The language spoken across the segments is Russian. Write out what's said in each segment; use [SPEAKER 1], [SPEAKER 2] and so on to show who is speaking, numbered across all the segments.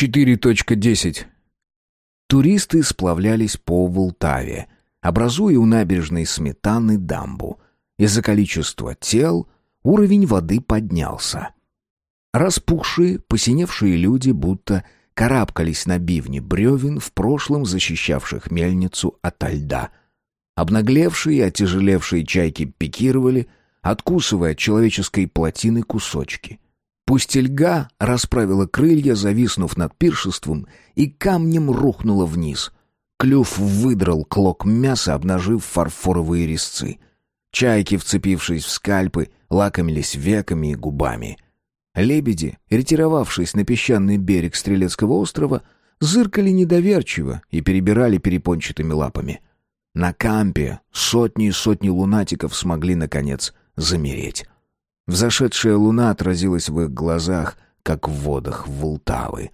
[SPEAKER 1] 4.10. Туристы сплавлялись по Волтаве, образуя у набережной Сметаны дамбу. Из-за количества тел уровень воды поднялся. Распухшие, посиневшие люди будто карабкались на бивни бревен, в прошлом защищавших мельницу ото льда. Обнаглевшие и отяжелевшие чайки пикировали, откусывая от человеческой плотины кусочки. Пустельга расправила крылья, зависнув над пиршеством, и камнем рухнула вниз. Клюв выдрал клок мяса, обнажив фарфоровые резцы. Чайки, вцепившись в скальпы, лакомились веками и губами — Лебеди, ретировавшись на песчаный берег Стрелецкого острова, зыркали недоверчиво и перебирали перепончатыми лапами. На кампе сотни и сотни лунатиков смогли, наконец, замереть. Взошедшая луна отразилась в их глазах, как в водах Волтавы.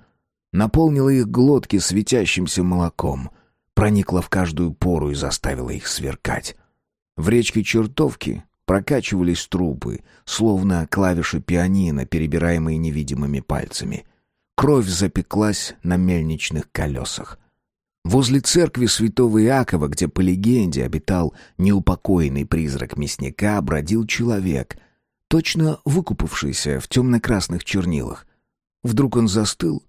[SPEAKER 1] Наполнила их глотки светящимся молоком, проникла в каждую пору и заставила их сверкать. В речке Чертовки Прокачивались трубы, словно клавиши пианино, перебираемые невидимыми пальцами. Кровь запеклась на мельничных колесах. Возле церкви святого Иакова, где по легенде обитал неупокоенный призрак мясника, бродил человек, точно выкупавшийся в темно-красных чернилах. Вдруг он застыл,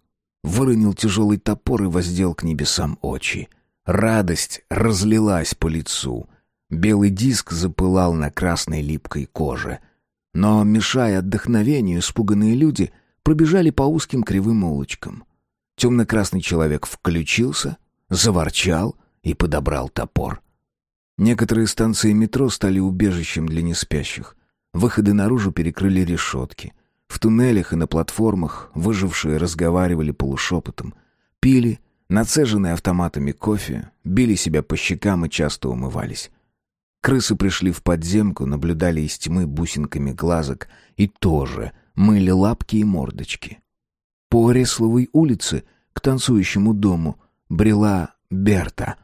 [SPEAKER 1] выронил тяжелый топор и воздел к небесам очи. Радость разлилась по лицу — Белый диск запылал на красной липкой коже. Но, мешая отдохновению, испуганные люди пробежали по узким кривым улочкам. Темно-красный человек включился, заворчал и подобрал топор. Некоторые станции метро стали убежищем для неспящих. Выходы наружу перекрыли решетки. В туннелях и на платформах выжившие разговаривали полушепотом, пили, нацеженные автоматами кофе, били себя по щекам и часто умывались. Крысы пришли в подземку, наблюдали из тьмы бусинками глазок и тоже мыли лапки и мордочки. По Ресловой улице к танцующему дому брела Берта.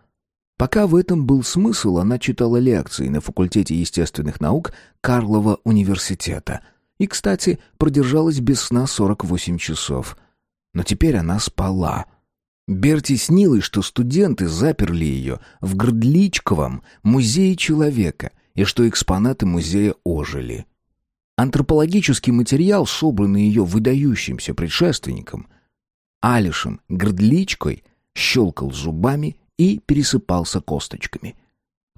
[SPEAKER 1] Пока в этом был смысл, она читала лекции на факультете естественных наук Карлова университета. И, кстати, продержалась без сна 48 часов. Но теперь она спала — Берти снилось, что студенты заперли ее в Грдличковом музее человека и что экспонаты музея ожили. Антропологический материал, собранный ее выдающимся предшественником, Алишем Грдличкой, щелкал зубами и пересыпался косточками.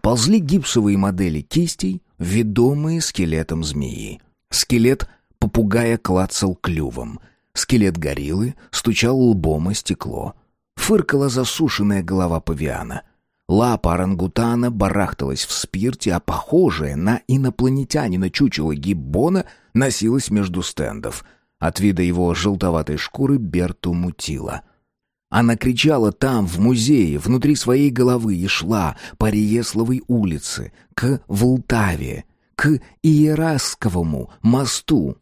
[SPEAKER 1] Ползли гипсовые модели кистей, ведомые скелетом змеи. Скелет попугая клацал клювом. Скелет гориллы стучал лбом о стекло — Фыркала засушенная голова павиана. Лапа орангутана барахталась в спирте, а похожая на инопланетянина чучело гиббона носилась между стендов. От вида его желтоватой шкуры Берту мутила. Она кричала там, в музее, внутри своей головы и шла по Риесловой улице, к Волтаве, к Иерасковому мосту.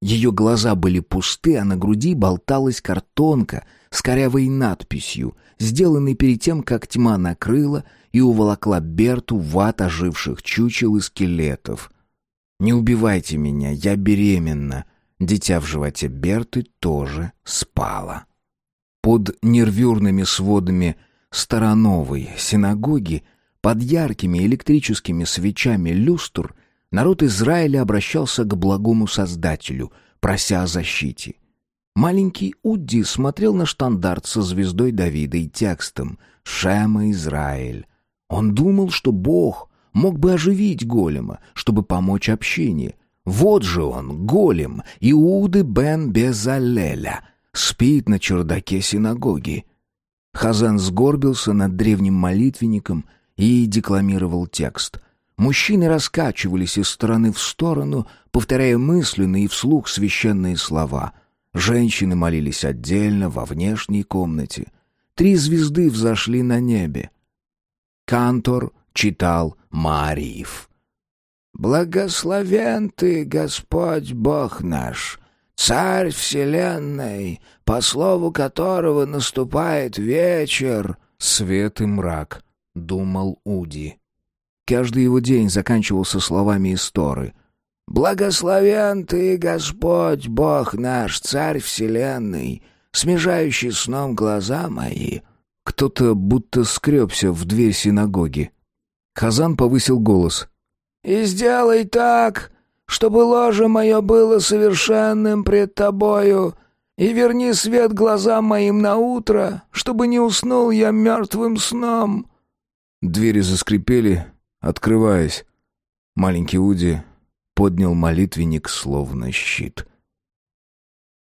[SPEAKER 1] Ее глаза были пусты, а на груди болталась картонка — с корявой надписью, сделанной перед тем, как тьма накрыла и уволокла Берту в ад оживших чучел и скелетов. «Не убивайте меня, я беременна». Дитя в животе Берты тоже спало. Под нервюрными сводами Старановой синагоги, под яркими электрическими свечами люстр, народ Израиля обращался к благому Создателю, прося о защите. Маленький Удди смотрел на штандарт со звездой Давида и текстом «Шема Израиль». Он думал, что Бог мог бы оживить голема, чтобы помочь общине. Вот же он, голем, Иуды бен Безалеля, спит на чердаке синагоги. Хазан сгорбился над древним молитвенником и декламировал текст. Мужчины раскачивались из стороны в сторону, повторяя мысленно и вслух священные слова — Женщины молились отдельно, во внешней комнате. Три звезды взошли на небе. Кантор читал Мариев. «Благословен ты, Господь Бог наш, Царь Вселенной, по слову которого наступает вечер». «Свет и мрак», — думал Уди. Каждый его день заканчивался словами истории. Благословен ты, Господь, Бог наш, Царь Вселенной, смежающий сном глаза мои». Кто-то будто скребся в дверь синагоги. Хазан повысил голос. «И сделай так, чтобы ложе мое было совершенным пред тобою, и верни свет глазам моим на утро, чтобы не уснул я мертвым сном». Двери заскрипели, открываясь. Маленький Уди поднял молитвенник словно щит —